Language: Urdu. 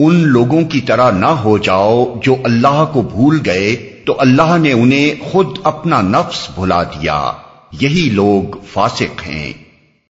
ان لوگوں کی طرح نہ ہو جاؤ جو اللہ کو بھول گئے، تو اللہ نے انہیں خود اپنا نفس بھلا دیا۔ یہی لوگ فاسق ہیں۔